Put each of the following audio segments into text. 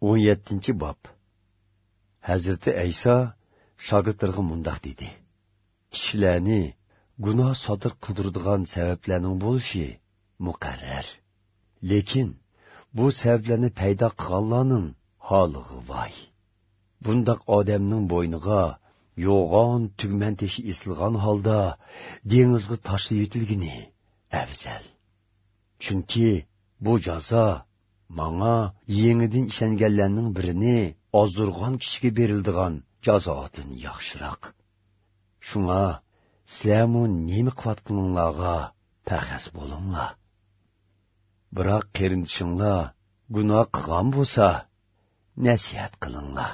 17 bob. Hazrati ayso shogirdlarga mundoq dedi. Kishilarni gunoh sodir qildiradigan sabablarning bo'lishi muqarrar. Lekin bu sabablarni paydo qilganlarning holig'i voy. Bundoq odamning bo'yniga yo'g'on tugman teshi esilgan holda dengizga tashlab yetilgini afzal. Chunki bu jazo маңа еңіден ішәнгәлләрнең біріне аздырған кішіге берілдіған жазатын яхшырақ. Шуңа, сіләмі немі қуаткыныңлаға пәхәс болыңла. Бірақ керіндішіңла гуна қыған болса, нәсият қылыңла.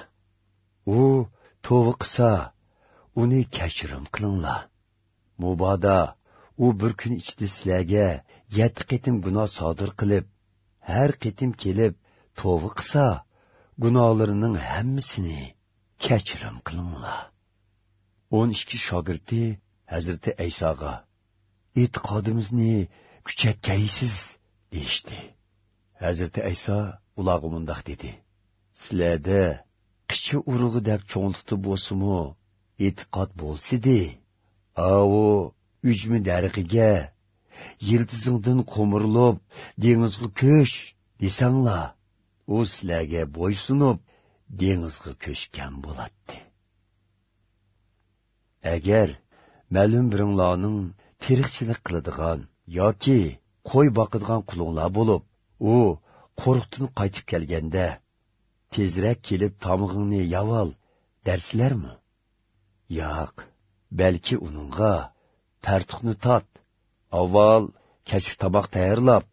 У tovы қыса, уни кәшірім қылыңла. Мубада, у бір күн ішті сіләге, yetti qitim gunoh sodir har qitim kelib tova qilsa gunohlarining hammasini kechirim qilinglar. O'n ikki shogirdi hazrati aysoga e'tiqodimizni kuchatkaysiz deyishdi. Hazrati ayso ularga mundoq dedi. Sizlarda qichi urug'i deb cho'nglikda bo'lsimu e'tiqod bo'lsidi au ujmi darig'iga yildizingdan qo'mirlab dengizga ko'sh desanglar. U sizlarga bo'ysunib dengizga ko'shgan bo'ladi agar ma'lum biringlarning tirikchilik qiladigan yoki qo'y boqadigan qulinglar bo'lib u qo'rqdan qaytib kelganda tezroq kelib tomog'ingni yavol darslarmi yo'q balki uningga tartuqni tot. Avval kechki tomoq tayyorlab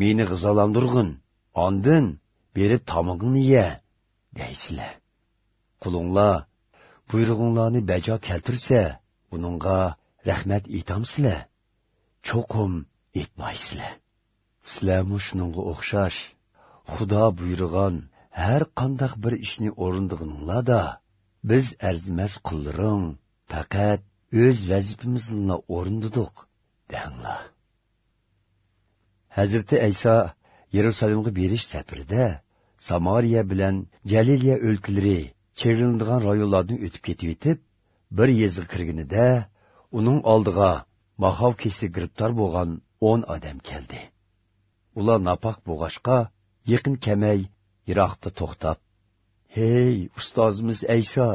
meni g'izolandirg'in ondin berib tomog'ingni ye deysizlar qulinglar buyrug'inglarni bajo keltirsa uningga rahmat etamsizlar. Cho'qim etmaysizlar. Sizlarmi shuningga o'xshash? Xudo buyurgan har qandaq bir ishni o'rindig'ininglarda biz arzimas qullaring faqat o'z vazifamizni o'rindidiq. Danglar hazrati ayso yerusalimga berish safarida samariya bilan jaliliya o'lkalari chegrinadigan rayonlardan o'tib ketib yetib bir yezga kirganida uning oldiga mahov kesli giribtor bo'lgan o'n odam keldi. Ular napoq bo'g'ashqa yaqin kamay yiroqda to'xtab hey ustozimiz ayso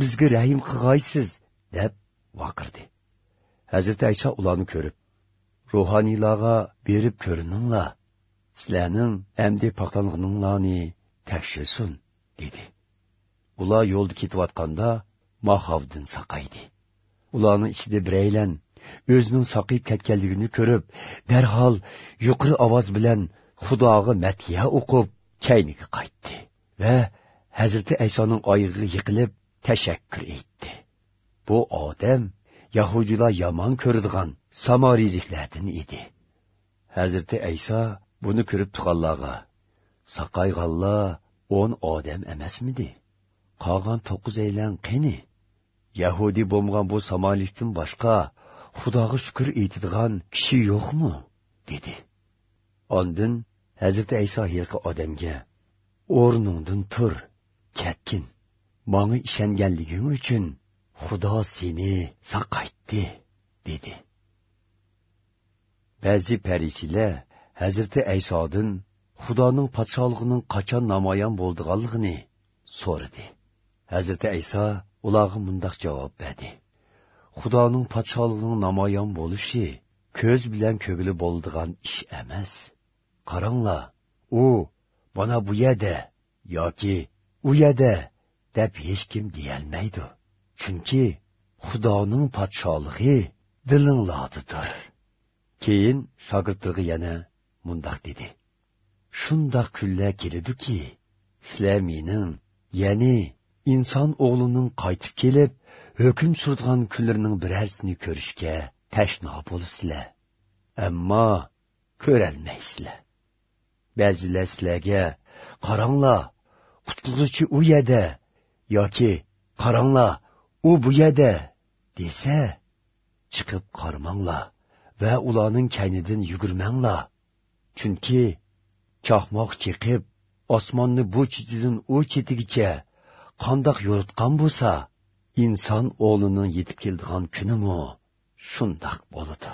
bizga rahim qilg'aysiz deb vaqirdi. Hazrati ayso ularni ko'rib ruhoniylarga berib ko'rininglar sizlarning amdi paqlanganinglarni tekshirsin dedi. Ular yo'lda ketayotganda mahovdin saqaydi ularning ichida biraylan o'zining saqib ketganligini ko'rib darhol yuqori ovoz bilan xudoga matiya o'qib kayniga qaytdi va hazrati aysoning oyig'iga yiqilib tashakkur etdi. Bu odam yahudiylar yaman ko'radigan samoriyliklardan edi. Hazrati ayso buni ko'rib tuqqanlarga saqayg'anlar o'n odam emasmidi? Qolgan to'qqiz aylan qani? Yahudi bo'lmagan bu samolikdan boshqa xudoga shukur aytadigan kishi yo'qmi? dedi. Ondan hazrati ayso yilqi odamga o'rningdan tur ketgin manga ishonganliging uchun xudo seni saqaytdi dedi. Ba'zi parisilar hazrati aysodan xudoning podshohligining qachon namoyon bo'ldiganligini so'radi. Hazrati ayso ularga mundoq javob berdi. Xudoning podshohligining namoyon bo'lishi ko'z bilan ko'ngli bo'ldigan ish emas. Qaranglar u mana bu yerda yoki u yerda deb hech kim deyolmaydi. Chunki xudoning podsholig'i dilinglardadir keyin shogirdlig'i yana mundoq dedi. Shundoq kunlar keladiki sizlar mening ya'ni inson o'g'lining qaytib kelib hukm surdigan kunlarning birarsini ko'rishga tashno bo'lasizlar ammo ko'rolmaysizlar. Ba'zilar sizlarga qaranglar qutqizuvchi u yerda yoki qaranglar u bu yerda desa chiqib qarmanglar va ularning kaynidan yugurmanglar. Chunki chaqmoq chiqib osmonni bu chetidan u chetigacha qandoq yo'ritgan bo'lsa inson o'g'lining yetib keldigan kunimi shundoq bo'ladi.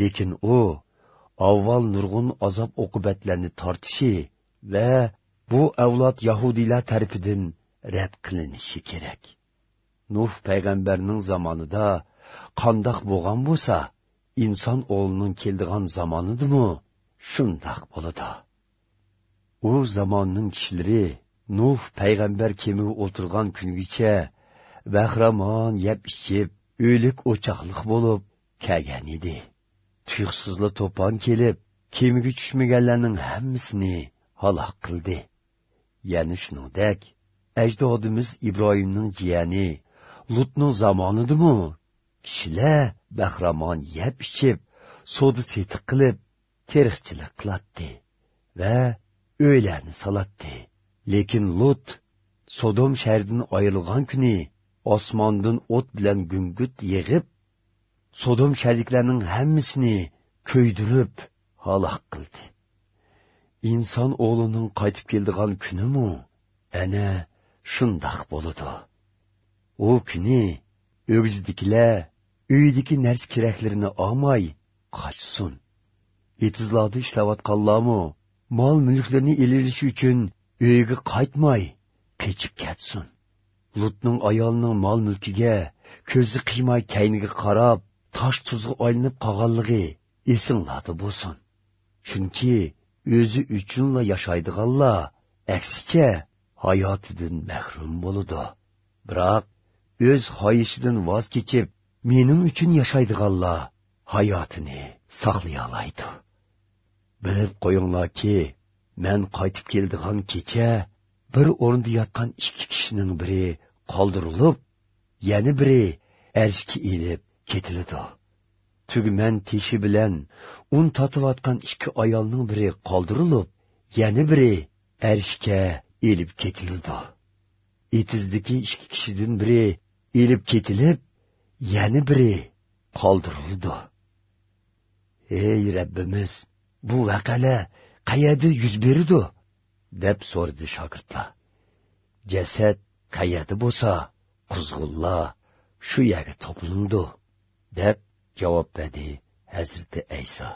Lekin u avval nurg'un azob oqibatlarni tortishi va bu avlod yahudiylar tarafidan rad qilinishi kerak. Nuh payg'ambarning zamonida qandoq bo'lgan bo'lsa inson o'g'lining keldigan zamonidimi shundoq bo'ladi u zamonning kishilari nuh payg'ambar kemi o'tirgan kungacha bahramon yeb ichib o'lik o'choqliq bo'lib kelgan edi tuyuqsizla to'pon kelib kemiga tushmaganlarning hammasini halok qildi ya'ni shuningdek ajdodimiz ibrohimning jiyani lutning zamonidimi? Kishilar bahramon yeb ichib so'di setiq qilib teriqchilik qilatdi va o'ylarni solatdi. Lekin lut sodom shahridan ayrilgan kuni osmondan o't bilan gungut yig'ib sodom shariklarning hammasini ko'ydirib halok qildi. Inson o'g'lining qaytib keldigan kunimu ana shundoq bo'ladi. U kuni o'gizdikilar uydiki narsa keraklarini olmay qochsin. Etizlarda ishlayotganlarmi? Mol mulklarni ililishi uchun uyiga qaytmay qechib ketsin. Lutning ayolining mol mulkiga ko'zi qiymay kayniga qarab tosh tuzga aylanib qolganligi esinglarda bo'lsin. Chunki o'zi uchunla yashaydiganlar aksicha hayotidan mahrum bo'ludi biroq o'z xoyishidan voz kechib mening uchun yashaydiganlar hayotini saqlay oladi bilib qo'yinglarki men qaytib keldigan kecha bir o'rinda yotgan ikki kishining biri qoldirilib yana biri arshga ilib ketiladi. Tugman teshi bilan un totiyotgan ikki ayolning biri qoldirilib yana biri arshga elib ketildi etizdagi ikki kishidan biri ilib ketilib yana biri qoldirildi. Ey rabbimiz bu vaqala qayerda yuz berdi? deb so'radi shogirdlar. Jasad qayerda bo'lsa quzg'unlar shu yerga topilindi deb javob berdi hazrati ayso.